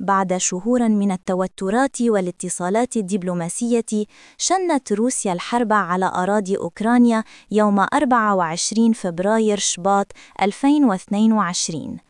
بعد شهور من التوترات والاتصالات الدبلوماسية شنت روسيا الحرب على أراضي أوكرانيا يوم 24 فبراير شباط 2022